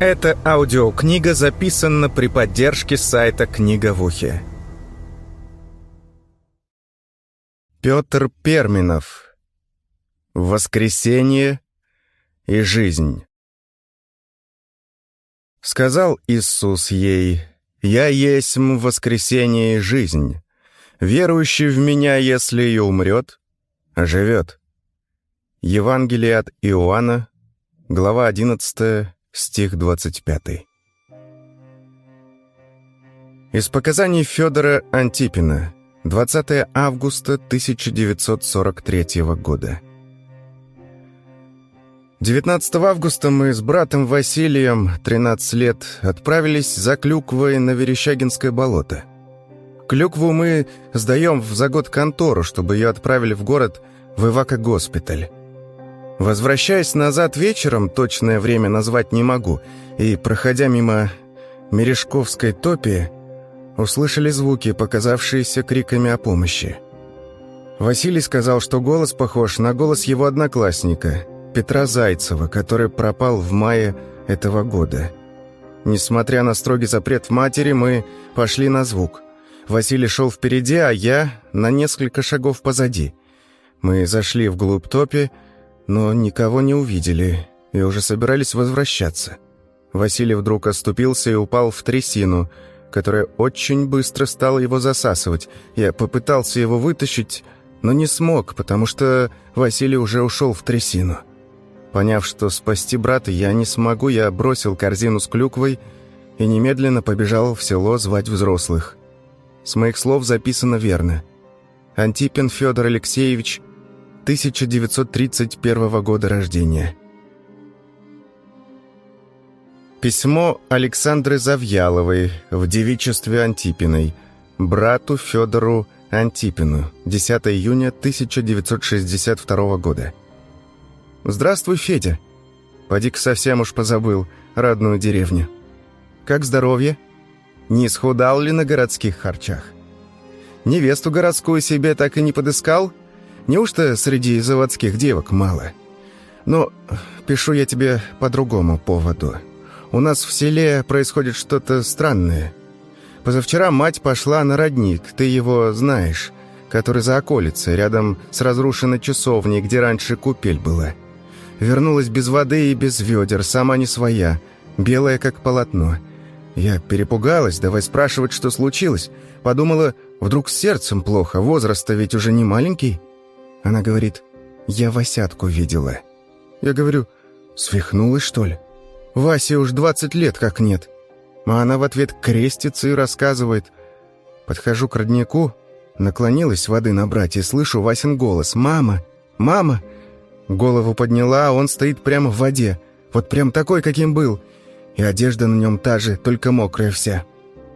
Эта аудиокнига записана при поддержке сайта «Книга в ухе». Петр Перминов «Воскресение и жизнь» Сказал Иисус ей, «Я есть воскресение и жизнь. Верующий в Меня, если и умрет, оживет». Евангелие от Иоанна, глава 11, стих 25. Из показаний Федора Антипина, 20 августа 1943 года. 19 августа мы с братом Василием, 13 лет, отправились за клюквой на Верещагинское болото. Клюкву мы сдаем в за год контору, чтобы ее отправили в город в Ивако-госпиталь. Возвращаясь назад вечером, точное время назвать не могу, и, проходя мимо Мережковской топи, услышали звуки, показавшиеся криками о помощи. Василий сказал, что голос похож на голос его одноклассника, Петра Зайцева, который пропал в мае этого года. Несмотря на строгий запрет в матери, мы пошли на звук. Василий шел впереди, а я на несколько шагов позади. Мы зашли вглубь топи, но никого не увидели и уже собирались возвращаться. Василий вдруг оступился и упал в трясину, которая очень быстро стала его засасывать. Я попытался его вытащить, но не смог, потому что Василий уже ушел в трясину. Поняв, что спасти брата я не смогу, я бросил корзину с клюквой и немедленно побежал в село звать взрослых. С моих слов записано верно. Антипин Федор Алексеевич 1931 года рождения. Письмо Александры Завьяловой в девичестве Антипиной, брату Федору Антипину, 10 июня 1962 года. «Здравствуй, Федя. Поди-ка совсем уж позабыл родную деревню. Как здоровье? Не исхудал ли на городских харчах? Невесту городскую себе так и не подыскал?» Неужто среди заводских девок мало? Но пишу я тебе по другому поводу. У нас в селе происходит что-то странное. Позавчера мать пошла на родник, ты его знаешь, который за околицей, рядом с разрушенной часовней, где раньше купель была. Вернулась без воды и без ведер, сама не своя, белая как полотно. Я перепугалась, давай спрашивать, что случилось. Подумала, вдруг с сердцем плохо, возраст-то ведь уже не маленький. Она говорит, я Васятку видела. Я говорю, свихнулась, что ли? Васе уж 20 лет как нет. А она в ответ крестится и рассказывает. Подхожу к роднику, наклонилась воды набрать и слышу Васин голос. «Мама! Мама!» Голову подняла, а он стоит прямо в воде. Вот прям такой, каким был. И одежда на нем та же, только мокрая вся.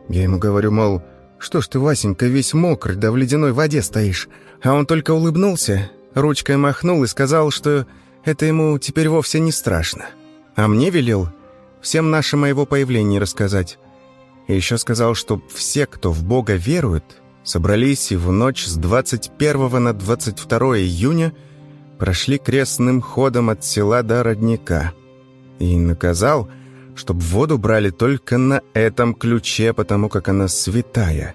Я ему говорю, мол, «Что ж ты, Васенька, весь мокрый, да в ледяной воде стоишь?» А он только улыбнулся, ручкой махнул и сказал, что это ему теперь вовсе не страшно. А мне велел всем нашим моего появления рассказать. И еще сказал, что все, кто в Бога верует, собрались и в ночь с 21 на 22 июня прошли крестным ходом от села до родника. И наказал, чтобы воду брали только на этом ключе, потому как она святая.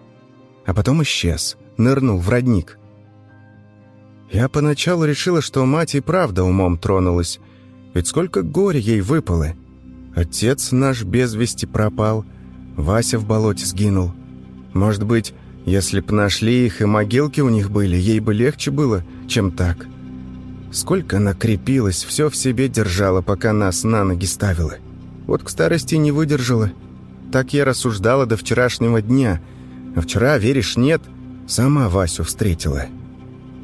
А потом исчез, нырнул в родник. Я поначалу решила, что мать и правда умом тронулась. Ведь сколько горя ей выпало. Отец наш без вести пропал, Вася в болоте сгинул. Может быть, если б нашли их и могилки у них были, ей бы легче было, чем так. Сколько она крепилась, все в себе держала, пока нас на ноги ставила. Вот к старости не выдержала. Так я рассуждала до вчерашнего дня. А вчера, веришь, нет, сама Васю встретила.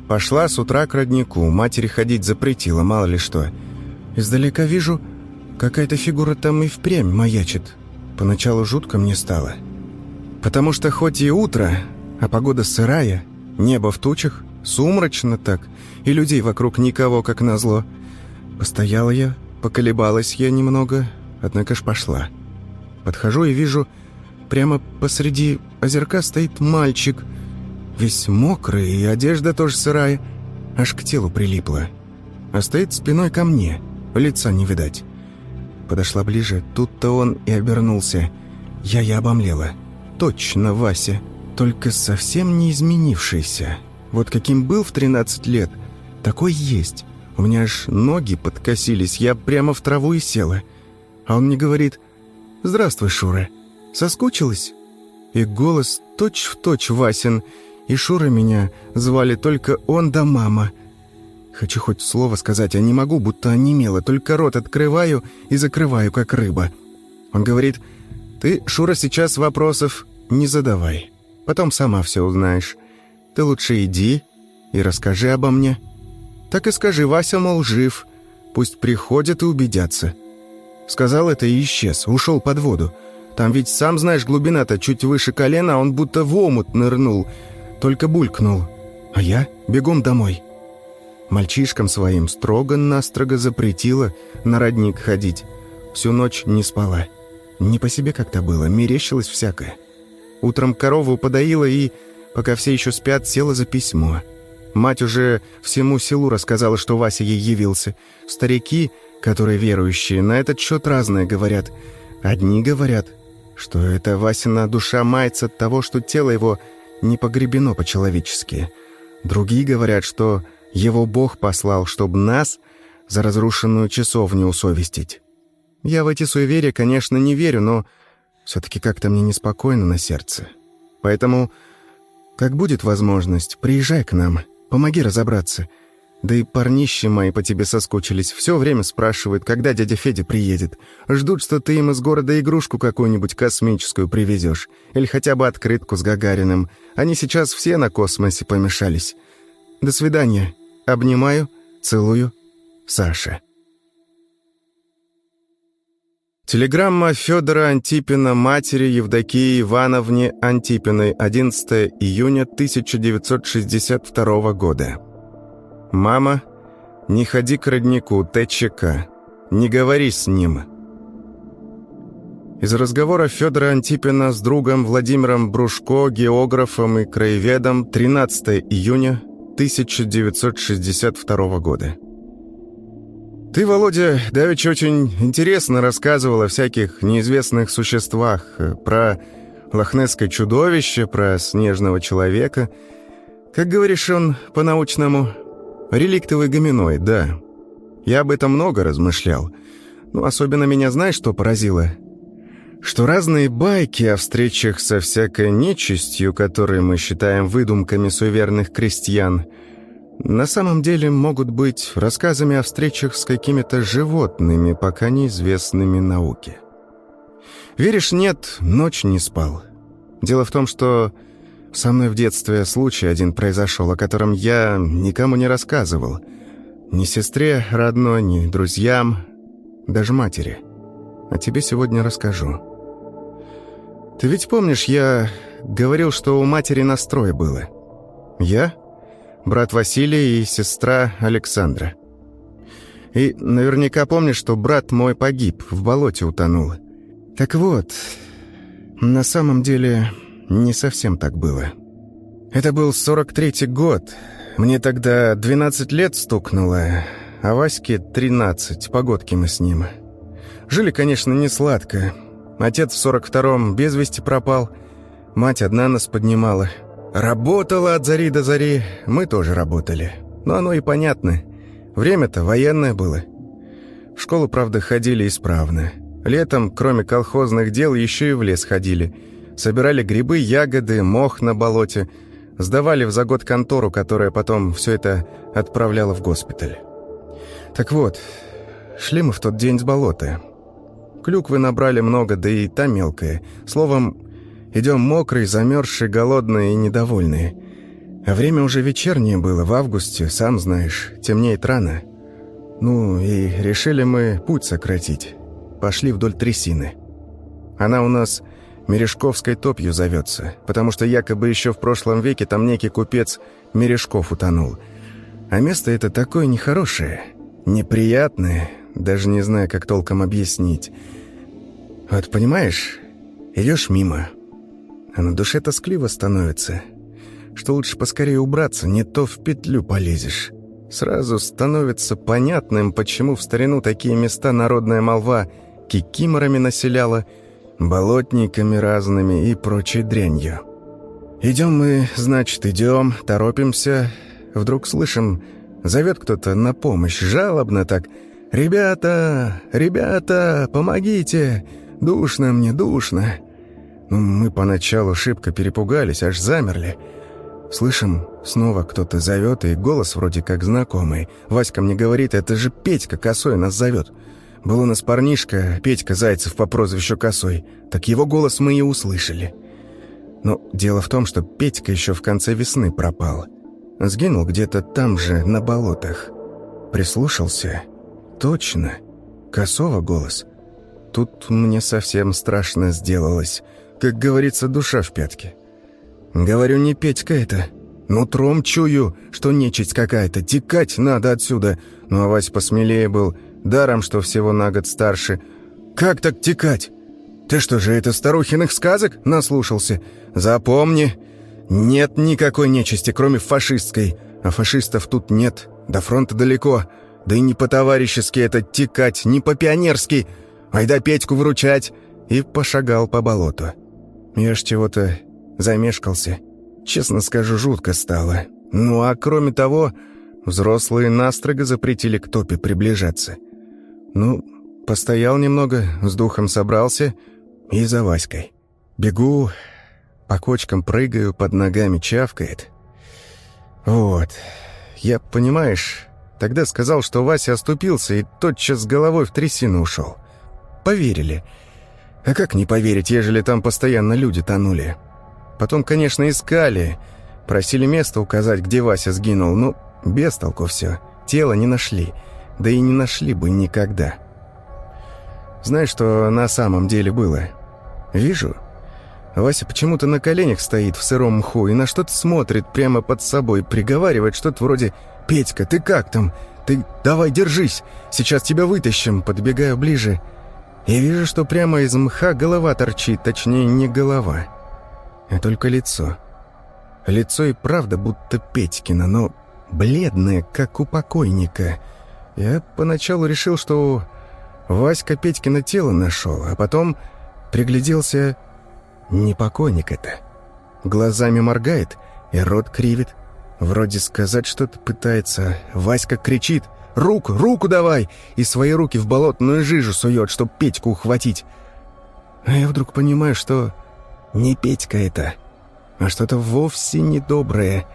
Пошла с утра к роднику, матери ходить запретила, мало ли что. Издалека вижу, какая-то фигура там и впрямь маячит. Поначалу жутко мне стало. Потому что хоть и утро, а погода сырая, небо в тучах, сумрачно так, и людей вокруг никого, как назло. Постояла я, поколебалась я немного, однако ж пошла. Подхожу и вижу, прямо посреди озерка стоит мальчик, весь мокрый, и одежда тоже сырая, аж к телу прилипла. А стоит спиной ко мне, лица не видать. подошла ближе, тут-то он и обернулся. Я и обомлела. Точно Вася, только совсем не изменившийся. Вот каким был в 13 лет, такой есть. У меня аж ноги подкосились, я прямо в траву и села. А он мне говорит «Здравствуй, Шура, соскучилась?» И голос точь-в-точь точь Васин, и Шура меня звали только он да мама. Хочу хоть слово сказать, а не могу, будто онемело, только рот открываю и закрываю, как рыба. Он говорит «Ты, Шура, сейчас вопросов не задавай, потом сама все узнаешь. Ты лучше иди и расскажи обо мне». Так и скажи, Вася, мол, жив. Пусть приходят и убедятся. Сказал это и исчез, ушел под воду. Там ведь, сам знаешь, глубина-то чуть выше колена, а он будто в омут нырнул. Только булькнул. А я бегом домой. Мальчишкам своим строго-настрого запретила на родник ходить. Всю ночь не спала. Не по себе как-то было, мерещилось всякое. Утром корову подоила и, пока все еще спят, села за письмо. Мать уже всему селу рассказала, что Вася ей явился. Старики, которые верующие, на этот счет разное говорят. Одни говорят, что это Васина душа мается от того, что тело его не погребено по-человечески. Другие говорят, что его Бог послал, чтобы нас за разрушенную часовню усовестить. Я в эти суеверия, конечно, не верю, но все-таки как-то мне неспокойно на сердце. Поэтому, как будет возможность, приезжай к нам — Помоги разобраться. Да и парнищи мои по тебе соскучились. Все время спрашивают, когда дядя Федя приедет. Ждут, что ты им из города игрушку какую-нибудь космическую привезешь. Или хотя бы открытку с Гагариным. Они сейчас все на космосе помешались. До свидания. Обнимаю, целую. Саша. Телеграмма Федора Антипина матери Евдокии Ивановне Антипиной 11 июня 1962 года. «Мама, не ходи к роднику ТЧК. Не говори с ним». Из разговора Федора Антипина с другом Владимиром Брушко, географом и краеведом 13 июня 1962 года. «Ты, Володя, давеча очень интересно рассказывал о всяких неизвестных существах, э, про лохнесское чудовище, про снежного человека. Как говоришь он по-научному? Реликтовый гоминоид, да. Я об этом много размышлял. Ну, особенно меня знаешь, что поразило? Что разные байки о встречах со всякой нечистью, которые мы считаем выдумками суеверных крестьян – на самом деле могут быть рассказами о встречах с какими-то животными, пока неизвестными науке. Веришь, нет, ночь не спал. Дело в том, что со мной в детстве случай один произошел, о котором я никому не рассказывал. Ни сестре родной, ни друзьям, даже матери. А тебе сегодня расскажу. Ты ведь помнишь, я говорил, что у матери настрой было? Я брат Василий и сестра Александра. И наверняка помнишь, что брат мой погиб, в болоте утонул. Так вот, на самом деле не совсем так было. Это был 43-й год. Мне тогда 12 лет стукнуло, а Ваське 13, погодки мы с ним. Жили, конечно, не сладко. Отец в 42-м без вести пропал, мать одна нас поднимала – Работала от зари до зари, мы тоже работали. Но оно и понятно. Время-то военное было. В школу, правда, ходили исправно. Летом, кроме колхозных дел, еще и в лес ходили. Собирали грибы, ягоды, мох на болоте. Сдавали в за год контору, которая потом все это отправляла в госпиталь. Так вот, шли мы в тот день с болота. Клюквы набрали много, да и та мелкая. Словом, Идем мокрые, замерзшие, голодные и недовольные. А время уже вечернее было, в августе, сам знаешь, темнеет рано. Ну и решили мы путь сократить. Пошли вдоль трясины. Она у нас Мережковской топью зовется, потому что якобы еще в прошлом веке там некий купец Мережков утонул. А место это такое нехорошее, неприятное, даже не знаю, как толком объяснить. Вот понимаешь, идешь мимо, а на душе тоскливо становится, что лучше поскорее убраться, не то в петлю полезешь. Сразу становится понятным, почему в старину такие места народная молва кикиморами населяла, болотниками разными и прочей дрянью. Идем мы, значит, идем, торопимся. Вдруг слышим, зовет кто-то на помощь, жалобно так. «Ребята, ребята, помогите! Душно мне, душно!» Ну, мы поначалу шибко перепугались, аж замерли. Слышим, снова кто-то зовет, и голос вроде как знакомый. Васька мне говорит, это же Петька Косой нас зовет. Был у нас парнишка, Петька Зайцев по прозвищу Косой. Так его голос мы и услышали. Но дело в том, что Петька еще в конце весны пропал. Сгинул где-то там же, на болотах. Прислушался. Точно. Косого голос. Тут мне совсем страшно сделалось. Как говорится, душа в пятке. Говорю, не Петька это. Нутром чую, что нечисть какая-то. Текать надо отсюда. Ну а Вась посмелее был. Даром, что всего на год старше. Как так текать? Ты что же, это старухиных сказок наслушался? Запомни, нет никакой нечисти, кроме фашистской. А фашистов тут нет, до фронта далеко. Да и не по-товарищески это текать, не по-пионерски. Айда Петьку выручать. И пошагал по болоту. Я ж чего-то замешкался. Честно скажу, жутко стало. Ну а кроме того, взрослые настрого запретили к топе приближаться. Ну, постоял немного, с духом собрался и за Васькой. Бегу, по кочкам прыгаю, под ногами чавкает. Вот. Я, понимаешь, тогда сказал, что Вася оступился и тотчас с головой в трясину ушел. Поверили. А как не поверить, ежели там постоянно люди тонули? Потом, конечно, искали. Просили место указать, где Вася сгинул. Ну, без толку все. Тело не нашли. Да и не нашли бы никогда. Знаешь, что на самом деле было? Вижу. Вася почему-то на коленях стоит в сыром мху и на что-то смотрит прямо под собой, приговаривает что-то вроде «Петька, ты как там? Ты давай держись, сейчас тебя вытащим». Подбегаю ближе. Я вижу, что прямо из мха голова торчит, точнее, не голова, а только лицо. Лицо и правда будто Петькино, но бледное, как у покойника. Я поначалу решил, что Васька Петькино тело нашел, а потом пригляделся... Не покойник это. Глазами моргает и рот кривит. Вроде сказать что-то пытается. Васька кричит «Руку, руку давай!» и свои руки в болотную жижу сует, чтоб Петьку ухватить. А я вдруг понимаю, что не Петька это, а что-то вовсе недоброе,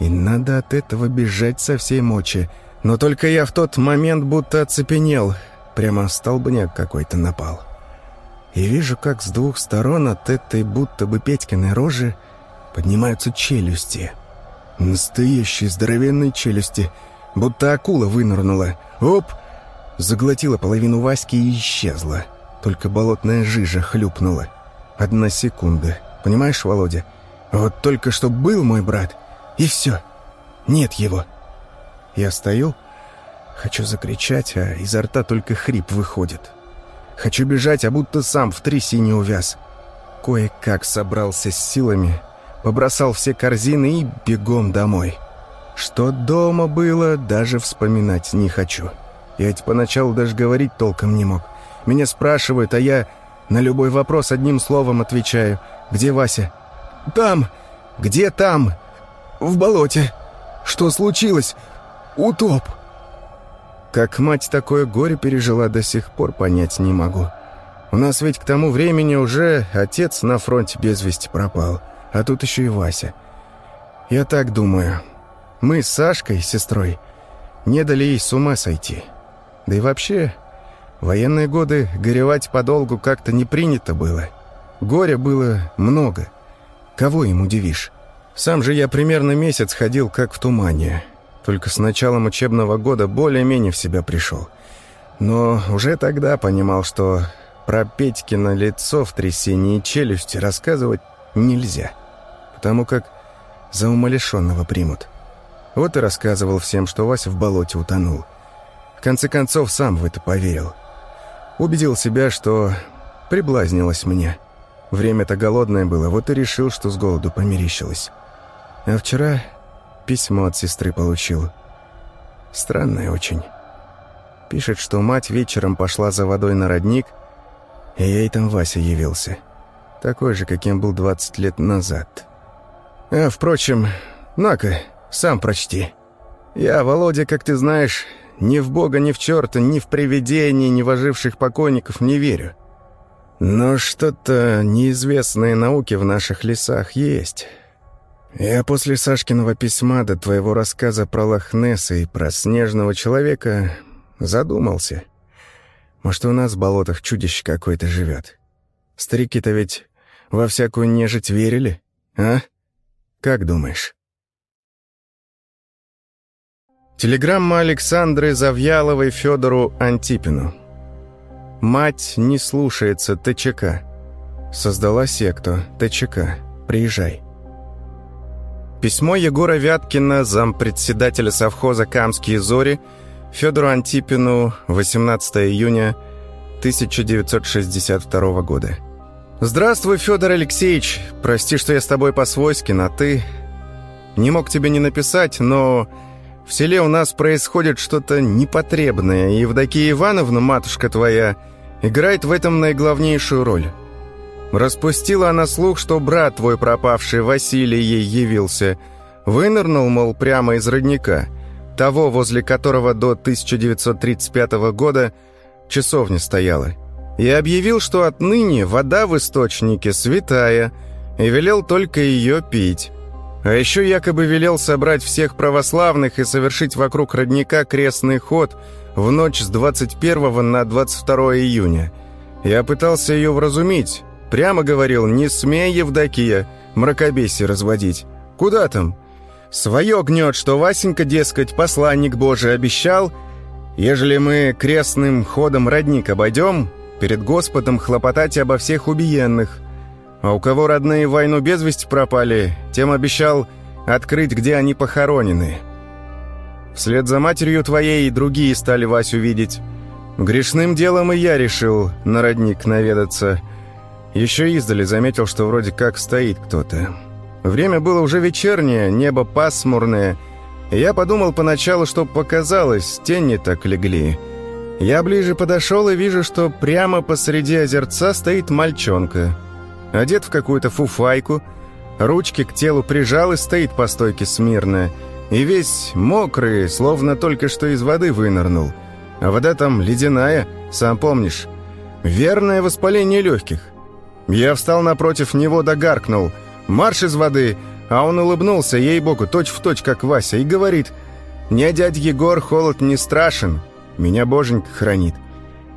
и надо от этого бежать со всей мочи. Но только я в тот момент будто оцепенел, прямо столбняк какой-то напал. И вижу, как с двух сторон от этой будто бы Петькиной рожи поднимаются челюсти. Настоящие здоровенные челюсти — будто акула вынырнула. Оп! Заглотила половину Васьки и исчезла. Только болотная жижа хлюпнула. Одна секунда. Понимаешь, Володя? Вот только что был мой брат, и все. Нет его. Я стою, хочу закричать, а изо рта только хрип выходит. Хочу бежать, а будто сам в трясине увяз. Кое-как собрался с силами, побросал все корзины и бегом домой. Что дома было, даже вспоминать не хочу. Я ведь поначалу даже говорить толком не мог. Меня спрашивают, а я на любой вопрос одним словом отвечаю. «Где Вася?» «Там!» «Где там?» «В болоте!» «Что случилось?» «Утоп!» Как мать такое горе пережила, до сих пор понять не могу. У нас ведь к тому времени уже отец на фронте без вести пропал, а тут еще и Вася. Я так думаю. Мы с Сашкой, сестрой, не дали ей с ума сойти. Да и вообще, военные годы горевать подолгу как-то не принято было. Горя было много. Кого им удивишь? Сам же я примерно месяц ходил как в тумане. Только с началом учебного года более-менее в себя пришел. Но уже тогда понимал, что про Петькино лицо в трясине и челюсти рассказывать нельзя. Потому как за умалишенного примут. Вот и рассказывал всем, что Вася в болоте утонул. В конце концов, сам в это поверил. Убедил себя, что приблазнилось мне. Время-то голодное было, вот и решил, что с голоду померещилось. А вчера письмо от сестры получил. Странное очень. Пишет, что мать вечером пошла за водой на родник, И ей там Вася явился. Такой же, каким был 20 лет назад. А, впрочем, на-ка, сам прочти. Я, Володя, как ты знаешь, ни в Бога, ни в черта, ни в привидения, ни в оживших покойников не верю. Но что-то неизвестное науке в наших лесах есть. Я после Сашкиного письма до твоего рассказа про Лохнесса и про снежного человека задумался. Может, у нас в болотах чудище какое-то живет. Старики-то ведь во всякую нежить верили, а? Как думаешь? Телеграмма Александры Завьяловой Федору Антипину. Мать не слушается ТЧК. Создала секту ТЧК. Приезжай. Письмо Егора Вяткина, зампредседателя совхоза «Камские зори», Федору Антипину, 18 июня 1962 года. «Здравствуй, Федор Алексеевич. Прости, что я с тобой по-свойски, на «ты». Не мог тебе не написать, но в селе у нас происходит что-то непотребное, и Евдокия Ивановна, матушка твоя, играет в этом наиглавнейшую роль». Распустила она слух, что брат твой пропавший, Василий, ей явился. Вынырнул, мол, прямо из родника, того, возле которого до 1935 года часовня стояла. И объявил, что отныне вода в источнике святая, и велел только ее пить. А еще якобы велел собрать всех православных и совершить вокруг родника крестный ход в ночь с 21 на 22 июня. Я пытался ее вразумить, Прямо говорил, не смей, Евдокия, мракобесие разводить. Куда там? Свое гнет, что Васенька, дескать, посланник Божий обещал, ежели мы крестным ходом родник обойдем, перед Господом хлопотать обо всех убиенных. А у кого родные войну без вести пропали, тем обещал открыть, где они похоронены. Вслед за матерью твоей и другие стали Васю видеть. Грешным делом и я решил на родник наведаться — еще издали заметил, что вроде как стоит кто-то. Время было уже вечернее, небо пасмурное. Я подумал поначалу, что показалось, тени так легли. Я ближе подошел и вижу, что прямо посреди озерца стоит мальчонка. Одет в какую-то фуфайку, ручки к телу прижал и стоит по стойке смирно. И весь мокрый, словно только что из воды вынырнул. А вода там ледяная, сам помнишь. Верное воспаление легких. Я встал напротив него да гаркнул. «Марш из воды!» А он улыбнулся, ей-богу, точь-в-точь, как Вася, и говорит, «Мне, дядь Егор, холод не страшен, меня боженька хранит.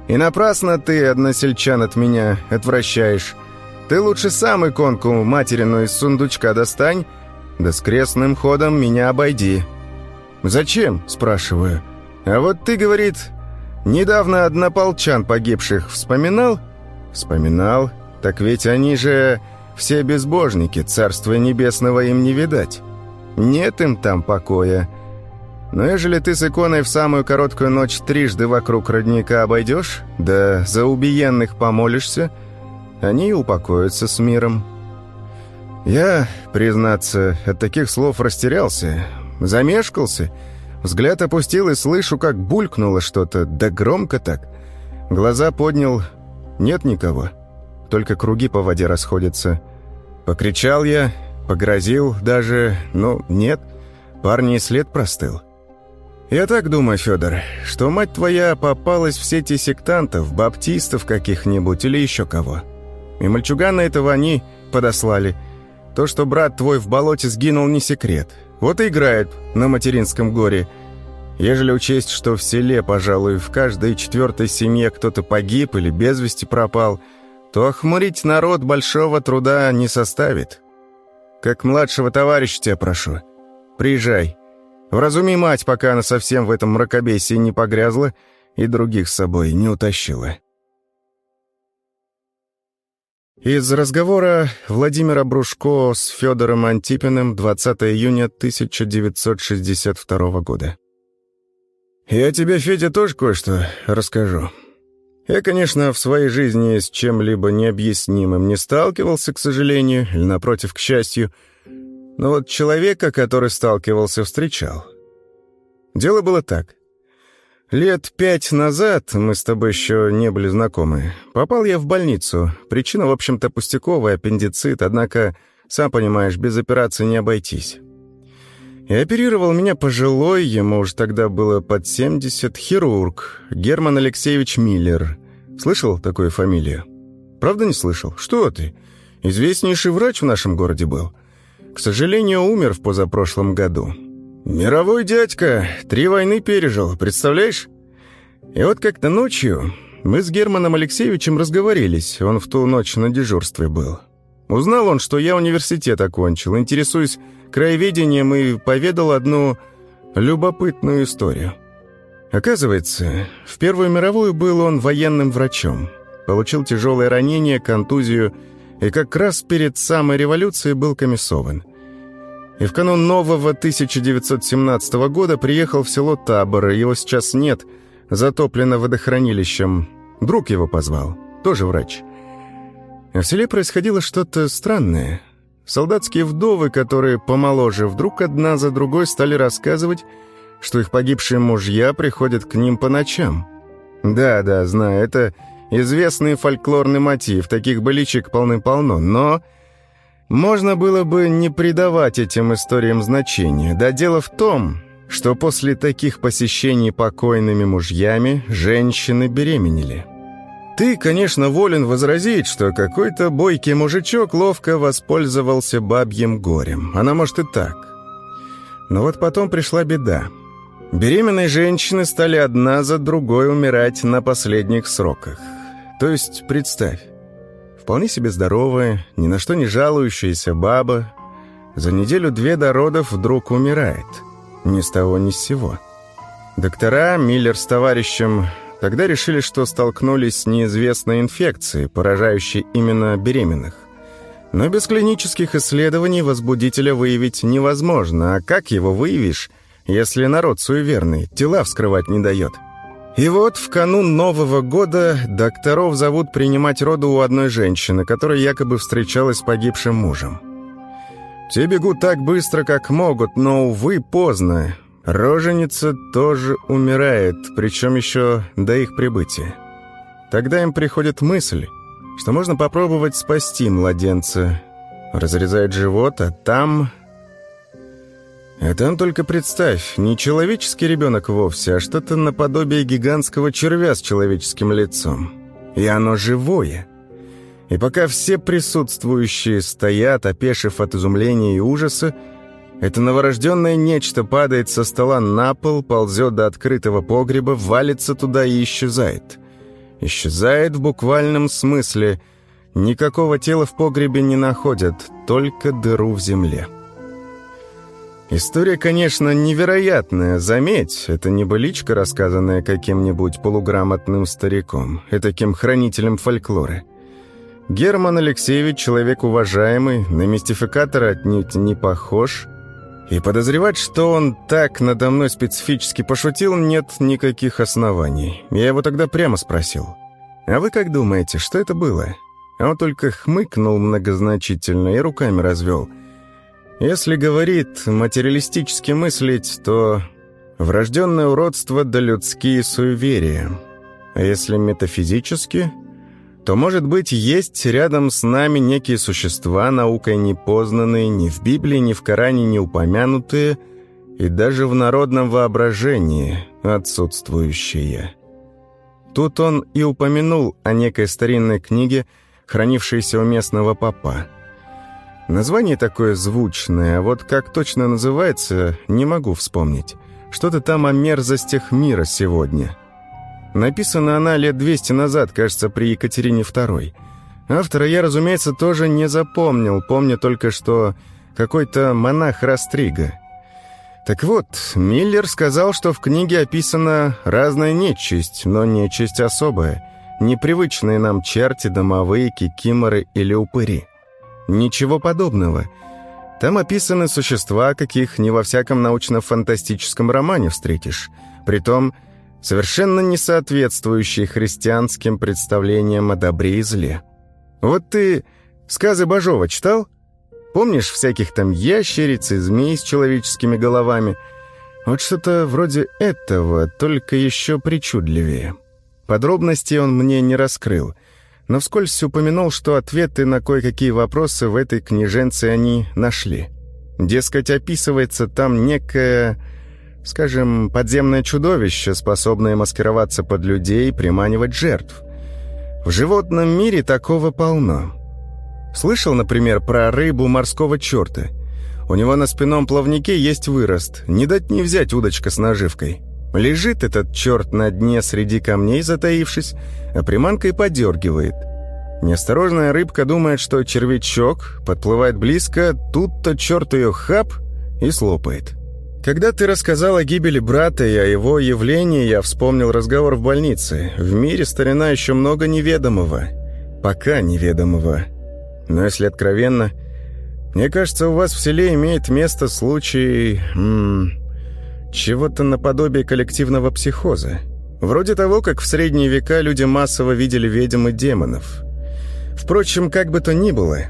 И напрасно ты, односельчан, от меня отвращаешь. Ты лучше сам иконку материну из сундучка достань, да с крестным ходом меня обойди». «Зачем?» – спрашиваю. «А вот ты, — говорит, — недавно однополчан погибших вспоминал?» «Вспоминал. Так ведь они же все безбожники, царства небесного им не видать. Нет им там покоя. Но ежели ты с иконой в самую короткую ночь трижды вокруг родника обойдешь, да за убиенных помолишься, они и упокоятся с миром. Я, признаться, от таких слов растерялся, замешкался, взгляд опустил и слышу, как булькнуло что-то, да громко так. Глаза поднял, нет никого только круги по воде расходятся. Покричал я, погрозил даже, но нет, парни и след простыл. Я так думаю, Федор, что мать твоя попалась в сети сектантов, баптистов каких-нибудь или еще кого. И мальчугана этого они подослали. То, что брат твой в болоте сгинул, не секрет. Вот и играет на материнском горе. Ежели учесть, что в селе, пожалуй, в каждой четвертой семье кто-то погиб или без вести пропал – то охмурить народ большого труда не составит. Как младшего товарища тебя прошу, приезжай. Вразуми мать, пока она совсем в этом мракобесии не погрязла и других с собой не утащила. Из разговора Владимира Брушко с Федором Антипиным 20 июня 1962 года. «Я тебе, Федя, тоже кое-что расскажу. Я, конечно, в своей жизни с чем-либо необъяснимым не сталкивался, к сожалению, или, напротив, к счастью, но вот человека, который сталкивался, встречал. Дело было так. Лет пять назад, мы с тобой еще не были знакомы, попал я в больницу. Причина, в общем-то, пустяковая, аппендицит, однако, сам понимаешь, без операции не обойтись. И оперировал меня пожилой, ему уже тогда было под 70, хирург, Герман Алексеевич Миллер. Слышал такую фамилию? Правда не слышал? Что ты? Известнейший врач в нашем городе был. К сожалению, умер в позапрошлом году. Мировой дядька, три войны пережил, представляешь? И вот как-то ночью мы с Германом Алексеевичем разговорились, он в ту ночь на дежурстве был. Узнал он, что я университет окончил, интересуюсь краеведением и поведал одну любопытную историю. Оказывается, в Первую мировую был он военным врачом. Получил тяжелое ранение, контузию, и как раз перед самой революцией был комиссован. И в канун нового 1917 года приехал в село Табор, его сейчас нет, затоплено водохранилищем. Друг его позвал, тоже врач. В селе происходило что-то странное. Солдатские вдовы, которые помоложе, вдруг одна за другой стали рассказывать, что их погибшие мужья приходят к ним по ночам. Да, да, знаю, это известный фольклорный мотив, таких быличек полны-полно, но... Можно было бы не придавать этим историям значения. Да дело в том, что после таких посещений покойными мужьями женщины беременели. Ты, конечно, волен возразить, что какой-то бойкий мужичок ловко воспользовался бабьим горем. Она может и так. Но вот потом пришла беда. Беременные женщины стали одна за другой умирать на последних сроках. То есть, представь, вполне себе здоровая, ни на что не жалующаяся баба за неделю-две до родов вдруг умирает. Ни с того, ни с сего. Доктора, Миллер с товарищем Тогда решили, что столкнулись с неизвестной инфекцией, поражающей именно беременных. Но без клинических исследований возбудителя выявить невозможно, а как его выявишь, если народ суеверный, тела вскрывать не дает? И вот в канун Нового года докторов зовут принимать роды у одной женщины, которая якобы встречалась с погибшим мужем. Те бегут так быстро, как могут, но, увы, поздно. Роженица тоже умирает, причем еще до их прибытия. Тогда им приходит мысль, что можно попробовать спасти младенца. Разрезает живот, а там... А там только представь, не человеческий ребенок вовсе, а что-то наподобие гигантского червя с человеческим лицом. И оно живое. И пока все присутствующие стоят, опешив от изумления и ужаса, это новорожденное нечто падает со стола на пол, ползет до открытого погреба, валится туда и исчезает. Исчезает в буквальном смысле. Никакого тела в погребе не находят, только дыру в земле. История, конечно, невероятная, заметь, это не быличка, рассказанная каким-нибудь полуграмотным стариком, этаким хранителем фольклора. Герман Алексеевич, человек уважаемый, на мистификатора отнюдь не похож – и подозревать, что он так надо мной специфически пошутил, нет никаких оснований. Я его тогда прямо спросил. «А вы как думаете, что это было?» Он только хмыкнул многозначительно и руками развел. «Если, говорит, материалистически мыслить, то врожденное уродство да людские суеверия. А если метафизически, то, может быть, есть рядом с нами некие существа, наукой не познанные, ни в Библии, ни в Коране не упомянутые, и даже в народном воображении отсутствующие. Тут он и упомянул о некой старинной книге, хранившейся у местного папа. Название такое звучное, а вот как точно называется, не могу вспомнить. Что-то там о мерзостях мира сегодня – Написана она лет 200 назад, кажется, при Екатерине II. Автора я, разумеется, тоже не запомнил, помню только, что какой-то монах Растрига. Так вот, Миллер сказал, что в книге описана разная нечисть, но нечисть особая, непривычные нам черти, домовые, кикиморы или упыри. Ничего подобного. Там описаны существа, каких не во всяком научно-фантастическом романе встретишь. Притом, совершенно не соответствующие христианским представлениям о добре и зле. Вот ты сказы Бажова читал? Помнишь всяких там ящериц и змей с человеческими головами? Вот что-то вроде этого, только еще причудливее. Подробностей он мне не раскрыл, но вскользь упомянул, что ответы на кое-какие вопросы в этой книженце они нашли. Дескать, описывается там некое, скажем, подземное чудовище, способное маскироваться под людей и приманивать жертв. В животном мире такого полно. Слышал, например, про рыбу морского черта? У него на спинном плавнике есть вырост, не дать не взять удочка с наживкой. Лежит этот черт на дне среди камней, затаившись, а приманкой подергивает. Неосторожная рыбка думает, что червячок подплывает близко, тут-то черт ее хап и слопает. Когда ты рассказал о гибели брата и о его явлении, я вспомнил разговор в больнице. В мире старина еще много неведомого. Пока неведомого. Но если откровенно, мне кажется, у вас в селе имеет место случай... чего-то наподобие коллективного психоза. Вроде того, как в средние века люди массово видели ведьм и демонов. Впрочем, как бы то ни было,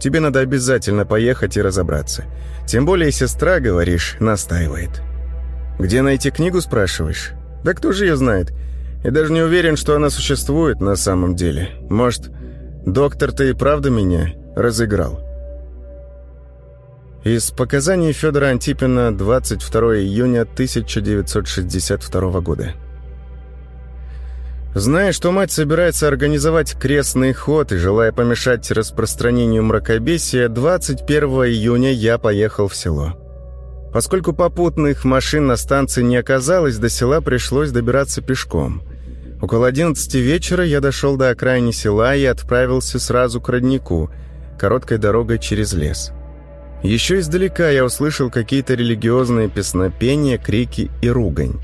тебе надо обязательно поехать и разобраться. Тем более сестра, говоришь, настаивает. Где найти книгу, спрашиваешь? Да кто же ее знает? Я даже не уверен, что она существует на самом деле. Может, доктор-то и правда меня разыграл. Из показаний Федора Антипина 22 июня 1962 года. Зная, что мать собирается организовать крестный ход и желая помешать распространению мракобесия, 21 июня я поехал в село. Поскольку попутных машин на станции не оказалось, до села пришлось добираться пешком. Около 11 вечера я дошел до окраины села и отправился сразу к роднику, короткой дорогой через лес. Еще издалека я услышал какие-то религиозные песнопения, крики и ругань.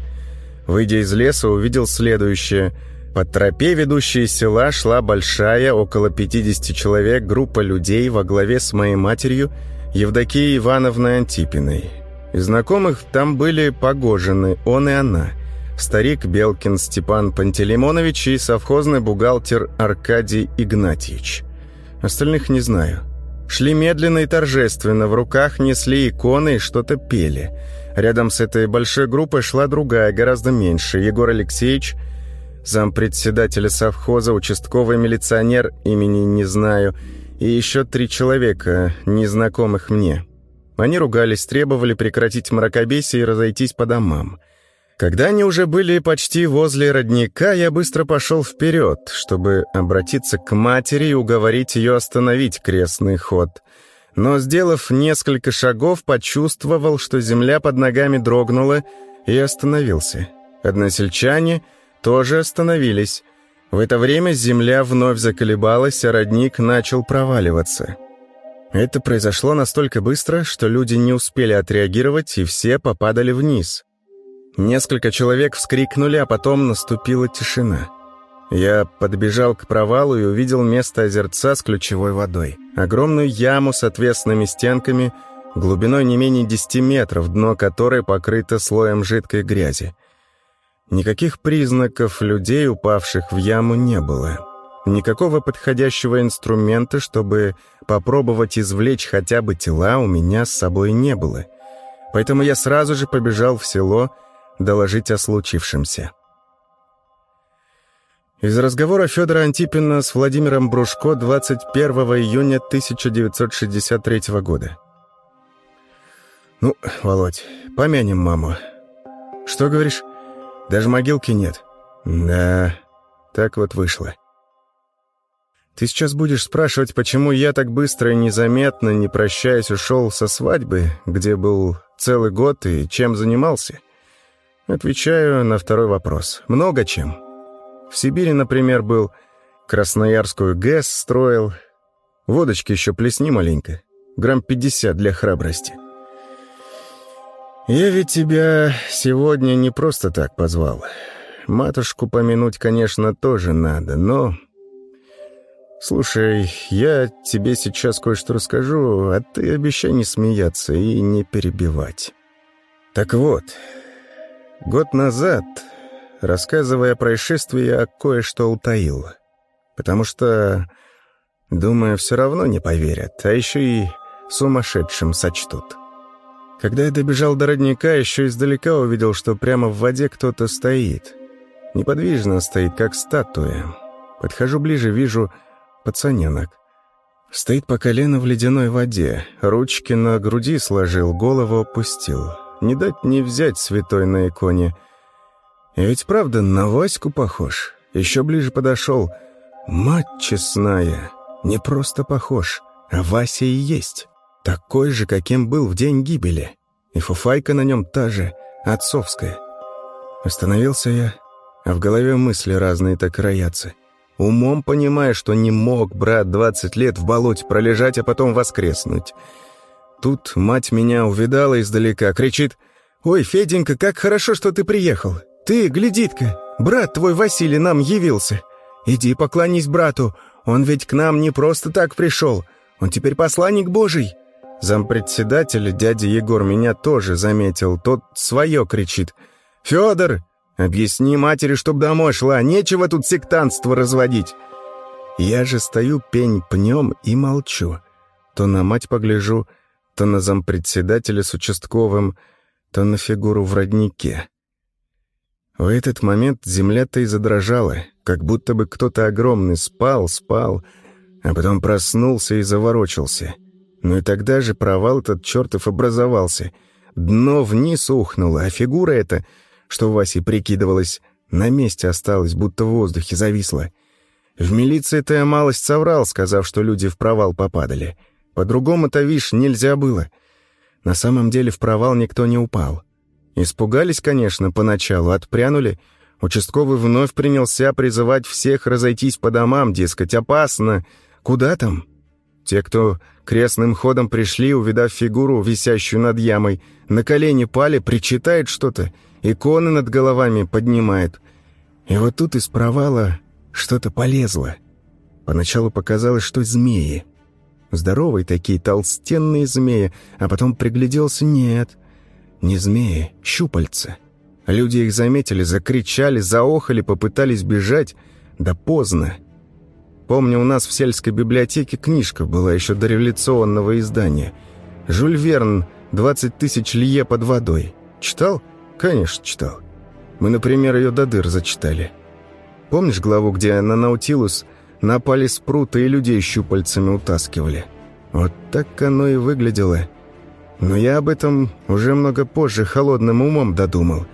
Выйдя из леса, увидел следующее – по тропе, ведущей села, шла большая, около 50 человек, группа людей во главе с моей матерью, Евдокией Ивановной Антипиной. Из знакомых там были Погожины, он и она, старик Белкин Степан Пантелеймонович и совхозный бухгалтер Аркадий Игнатьевич. Остальных не знаю. Шли медленно и торжественно, в руках несли иконы и что-то пели. Рядом с этой большой группой шла другая, гораздо меньше, Егор Алексеевич – зампредседателя совхоза, участковый милиционер, имени не знаю, и еще три человека, незнакомых мне. Они ругались, требовали прекратить мракобесие и разойтись по домам. Когда они уже были почти возле родника, я быстро пошел вперед, чтобы обратиться к матери и уговорить ее остановить крестный ход. Но, сделав несколько шагов, почувствовал, что земля под ногами дрогнула, и остановился. Односельчане — тоже остановились. В это время земля вновь заколебалась, а родник начал проваливаться. Это произошло настолько быстро, что люди не успели отреагировать, и все попадали вниз. Несколько человек вскрикнули, а потом наступила тишина. Я подбежал к провалу и увидел место озерца с ключевой водой. Огромную яму с отвесными стенками, глубиной не менее 10 метров, дно которой покрыто слоем жидкой грязи. Никаких признаков людей, упавших в яму, не было. Никакого подходящего инструмента, чтобы попробовать извлечь хотя бы тела, у меня с собой не было. Поэтому я сразу же побежал в село доложить о случившемся. Из разговора Федора Антипина с Владимиром Брушко 21 июня 1963 года. «Ну, Володь, помянем маму. Что говоришь?» Даже могилки нет. Да, так вот вышло. Ты сейчас будешь спрашивать, почему я так быстро и незаметно, не прощаясь, ушел со свадьбы, где был целый год и чем занимался? Отвечаю на второй вопрос. Много чем. В Сибири, например, был, Красноярскую ГЭС строил, водочки еще плесни маленько, грамм 50 для храбрости. «Я ведь тебя сегодня не просто так позвал. Матушку помянуть, конечно, тоже надо, но...» «Слушай, я тебе сейчас кое-что расскажу, а ты обещай не смеяться и не перебивать». «Так вот, год назад, рассказывая о происшествии, я кое-что утаил. Потому что, думаю, все равно не поверят, а еще и сумасшедшим сочтут». Когда я добежал до родника, еще издалека увидел, что прямо в воде кто-то стоит. Неподвижно стоит, как статуя. Подхожу ближе, вижу пацаненок. Стоит по колено в ледяной воде, ручки на груди сложил, голову опустил. Не дать не взять святой на иконе. И ведь правда на Ваську похож. Еще ближе подошел. Мать честная, не просто похож, а Вася и есть. Такой же, каким был в день гибели. И фуфайка на нем та же, отцовская. Остановился я, а в голове мысли разные так роятся. Умом понимая, что не мог брат 20 лет в болоте пролежать, а потом воскреснуть. Тут мать меня увидала издалека, кричит «Ой, Феденька, как хорошо, что ты приехал! Ты, гляди-ка, брат твой Василий нам явился! Иди поклонись брату, он ведь к нам не просто так пришел, он теперь посланник Божий!» Зампредседатель, дядя Егор, меня тоже заметил, тот свое кричит «Федор, Объясни матери, чтоб домой шла, нечего тут сектантство разводить. Я же стою пень пнем и молчу. То на мать погляжу, то на зампредседателя с участковым, то на фигуру в роднике. В этот момент земля-то и задрожала, как будто бы кто-то огромный спал, спал, а потом проснулся и заворочился. Ну и тогда же провал этот чертов образовался. Дно вниз ухнуло, а фигура эта — что Васе прикидывалось, на месте осталось, будто в воздухе зависло. В милиции-то я малость соврал, сказав, что люди в провал попадали. По-другому-то, вишь, нельзя было. На самом деле в провал никто не упал. Испугались, конечно, поначалу, отпрянули. Участковый вновь принялся призывать всех разойтись по домам, дескать, опасно. Куда там? Те, кто крестным ходом пришли, увидав фигуру, висящую над ямой, на колени пали, причитает что-то — иконы над головами поднимает. И вот тут из провала что-то полезло. Поначалу показалось, что змеи. Здоровые такие, толстенные змеи, а потом пригляделся — нет, не змеи, щупальца. Люди их заметили, закричали, заохали, попытались бежать, да поздно. Помню, у нас в сельской библиотеке книжка была еще до революционного издания. Жюль Верн «20 тысяч лье под водой». Читал? «Конечно, читал. Мы, например, ее до дыр зачитали. Помнишь главу, где на Наутилус напали с прута и людей щупальцами утаскивали? Вот так оно и выглядело. Но я об этом уже много позже холодным умом додумал.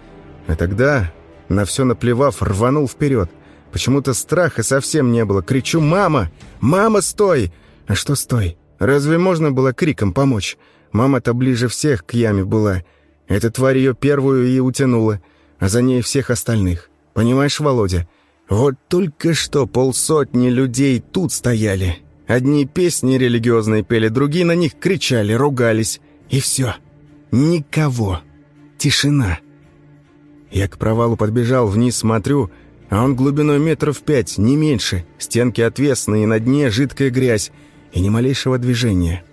А тогда, на все наплевав, рванул вперед. Почему-то страха совсем не было. Кричу «Мама! Мама, стой!» А что стой? Разве можно было криком помочь? Мама-то ближе всех к яме была — эта тварь ее первую и утянула, а за ней всех остальных. Понимаешь, Володя? Вот только что полсотни людей тут стояли. Одни песни религиозные пели, другие на них кричали, ругались. И все. Никого. Тишина. Я к провалу подбежал, вниз смотрю, а он глубиной метров пять, не меньше. Стенки отвесные, на дне жидкая грязь и ни малейшего движения.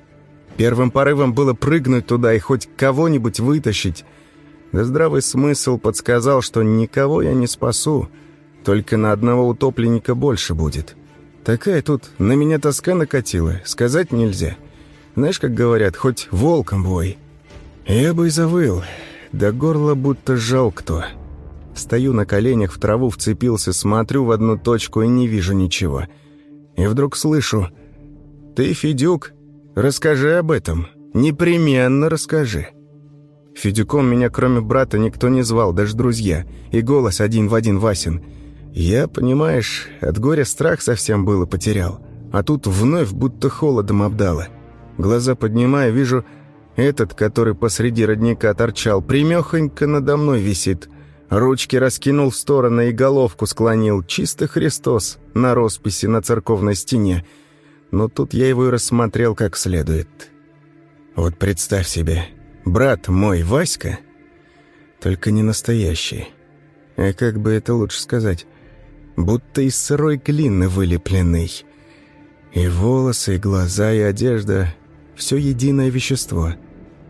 Первым порывом было прыгнуть туда и хоть кого-нибудь вытащить. Да здравый смысл подсказал, что никого я не спасу, только на одного утопленника больше будет. Такая тут на меня тоска накатила, сказать нельзя. Знаешь, как говорят, хоть волком бой. Я бы и завыл, да горло будто сжал кто. Стою на коленях, в траву вцепился, смотрю в одну точку и не вижу ничего. И вдруг слышу «Ты, Федюк, Расскажи об этом. Непременно расскажи». Федюком меня, кроме брата, никто не звал, даже друзья. И голос один в один Васин. Я, понимаешь, от горя страх совсем было потерял. А тут вновь будто холодом обдало. Глаза поднимая, вижу, этот, который посреди родника торчал, примехонько надо мной висит. Ручки раскинул в стороны и головку склонил. Чисто Христос на росписи на церковной стене но тут я его и рассмотрел как следует. Вот представь себе, брат мой Васька, только не настоящий. А как бы это лучше сказать? Будто из сырой глины вылепленный. И волосы, и глаза, и одежда — все единое вещество.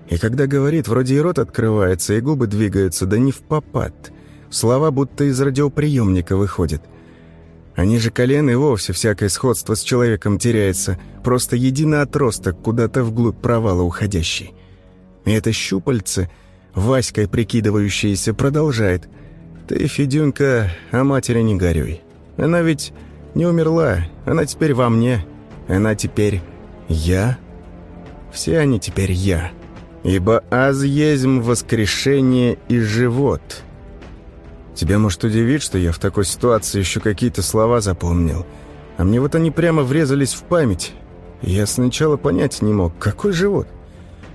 И когда говорит, вроде и рот открывается, и губы двигаются, да не в попад. Слова будто из радиоприемника выходят. А ниже колен и вовсе всякое сходство с человеком теряется, просто единый отросток куда-то вглубь провала уходящий. И это щупальце, Васькой прикидывающееся, продолжает. «Ты, Федюнька, о матери не горюй. Она ведь не умерла, она теперь во мне. Она теперь я. Все они теперь я. Ибо аз езм воскрешение и живот». Тебя может удивить, что я в такой ситуации еще какие-то слова запомнил. А мне вот они прямо врезались в память. Я сначала понять не мог, какой живот?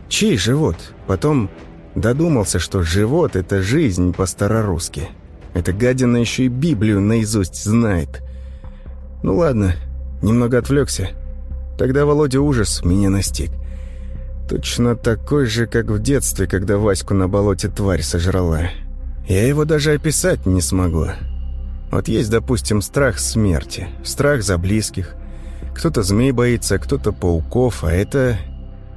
Чей живот? Потом додумался, что живот — это жизнь по-старорусски. Эта гадина еще и Библию наизусть знает. Ну ладно, немного отвлекся. Тогда Володя ужас меня настиг. Точно такой же, как в детстве, когда Ваську на болоте тварь сожрала. Я его даже описать не смогу. Вот есть, допустим, страх смерти, страх за близких — кто-то змей боится, кто-то пауков, а это...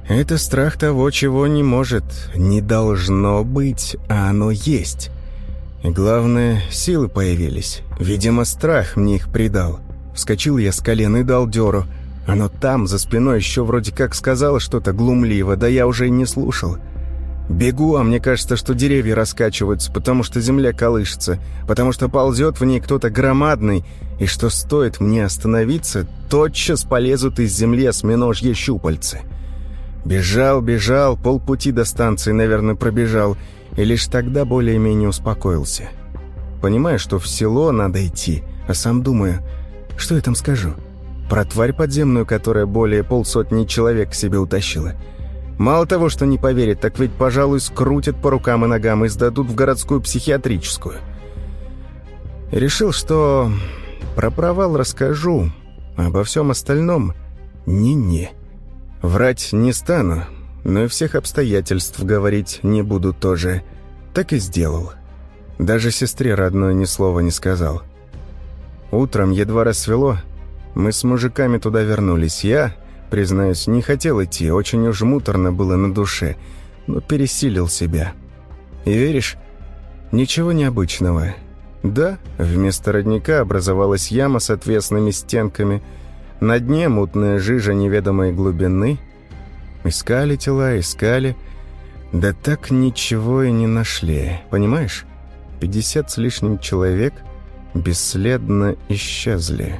Это страх того, чего не может, не должно быть, а оно есть. И главное, силы появились. Видимо, страх мне их придал. Вскочил я с колен и дал дёру. Оно там, за спиной, еще вроде как сказало что-то глумливо, да я уже и не слушал. Бегу, а мне кажется, что деревья раскачиваются, потому что земля колышется, потому что ползет в ней кто-то громадный, и что стоит мне остановиться, тотчас полезут из земли осьминожьи щупальцы. Бежал, бежал, полпути до станции, наверное, пробежал, и лишь тогда более-менее успокоился. Понимаю, что в село надо идти, а сам думаю, что я там скажу? Про тварь подземную, которая более полсотни человек к себе утащила – Мало того, что не поверят, так ведь, пожалуй, скрутят по рукам и ногам и сдадут в городскую психиатрическую. Решил, что про провал расскажу, а обо всем остальном не-не. Врать не стану, но и всех обстоятельств говорить не буду тоже. Так и сделал. Даже сестре родной ни слова не сказал. Утром едва рассвело, мы с мужиками туда вернулись. Я, Признаюсь, не хотел идти, очень уж муторно было на душе, но пересилил себя. И веришь, ничего необычного. Да, вместо родника образовалась яма с отвесными стенками, на дне мутная жижа неведомой глубины. Искали тела, искали, да так ничего и не нашли, понимаешь? Пятьдесят с лишним человек бесследно исчезли.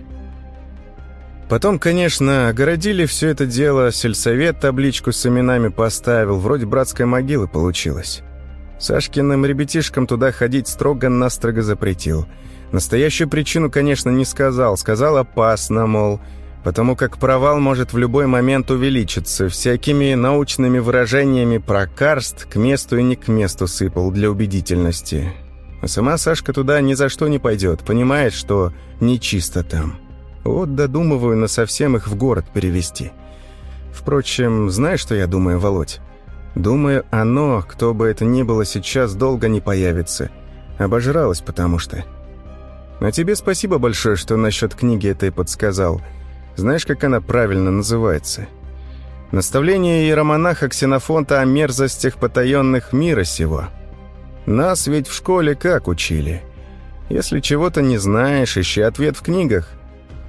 Потом, конечно, огородили все это дело, сельсовет табличку с именами поставил, вроде братской могилы получилось. Сашкиным ребятишкам туда ходить строго-настрого запретил. Настоящую причину, конечно, не сказал, сказал опасно, мол, потому как провал может в любой момент увеличиться, всякими научными выражениями про карст к месту и не к месту сыпал для убедительности. А сама Сашка туда ни за что не пойдет, понимает, что нечисто там. Вот додумываю на совсем их в город перевести. Впрочем, знаешь, что я думаю, Володь? Думаю, оно, кто бы это ни было сейчас, долго не появится. Обожралось, потому что... А тебе спасибо большое, что насчет книги этой подсказал. Знаешь, как она правильно называется? Наставление иеромонаха Ксенофонта о мерзостях потаенных мира сего. Нас ведь в школе как учили? Если чего-то не знаешь, ищи ответ в книгах.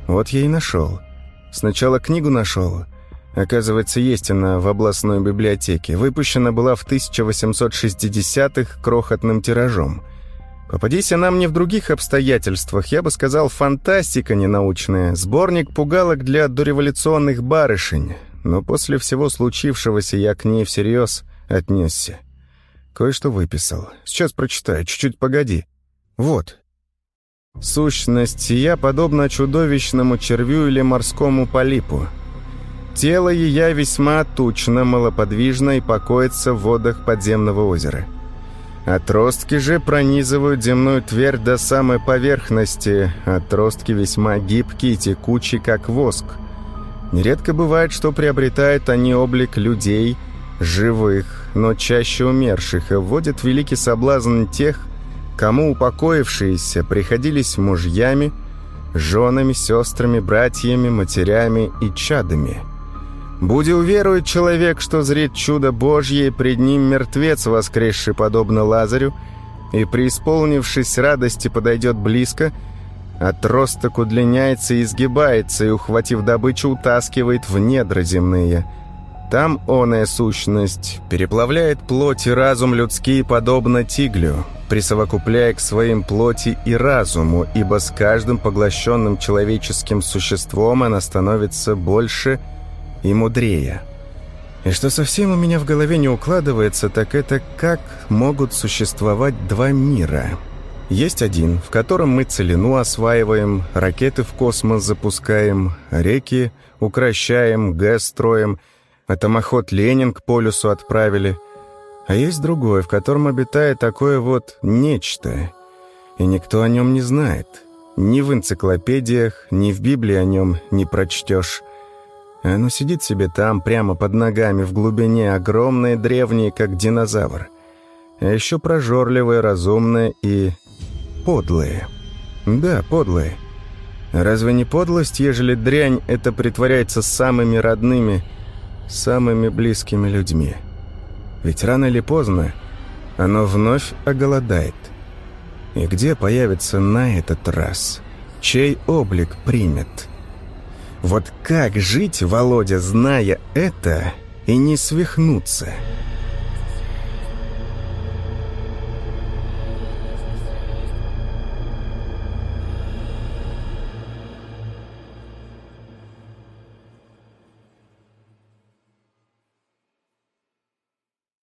Вот я и нашел. Сначала книгу нашел. Оказывается, есть она в областной библиотеке. Выпущена была в 1860-х крохотным тиражом. Попадись она мне в других обстоятельствах, я бы сказал, фантастика ненаучная, сборник пугалок для дореволюционных барышень. Но после всего случившегося я к ней всерьез отнесся. Кое-что выписал. Сейчас прочитаю, чуть-чуть погоди. Вот, Сущность сия подобна чудовищному червю или морскому полипу. Тело ее весьма тучно, малоподвижно и покоится в водах подземного озера. Отростки же пронизывают земную твердь до самой поверхности, отростки весьма гибкие и текучие, как воск. Нередко бывает, что приобретают они облик людей, живых, но чаще умерших, и вводят великий соблазн тех, кому упокоившиеся приходились мужьями, женами, сестрами, братьями, матерями и чадами. Буди уверует человек, что зрит чудо Божье, и пред ним мертвец, воскресший подобно Лазарю, и, преисполнившись радости, подойдет близко, отросток удлиняется и изгибается, и, ухватив добычу, утаскивает в недра земные. Там оная сущность переплавляет плоть и разум людские подобно тиглю, присовокупляя к своим плоти и разуму, ибо с каждым поглощенным человеческим существом она становится больше и мудрее. И что совсем у меня в голове не укладывается, так это как могут существовать два мира – есть один, в котором мы целину осваиваем, ракеты в космос запускаем, реки укращаем, ГЭС строим, атомоход «Ленин» к полюсу отправили. А есть другой, в котором обитает такое вот нечто, и никто о нем не знает. Ни в энциклопедиях, ни в Библии о нем не прочтешь. Оно сидит себе там, прямо под ногами, в глубине, огромное, древнее, как динозавр. А еще прожорливое, разумное и подлые. Да, подлые. Разве не подлость, ежели дрянь это притворяется самыми родными, самыми близкими людьми? Ведь рано или поздно оно вновь оголодает. И где появится на этот раз? Чей облик примет? Вот как жить, Володя, зная это, и не свихнуться?»